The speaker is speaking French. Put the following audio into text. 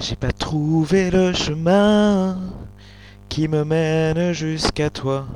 J'ai pas trouvé le chemin qui me mène jusqu'à toi.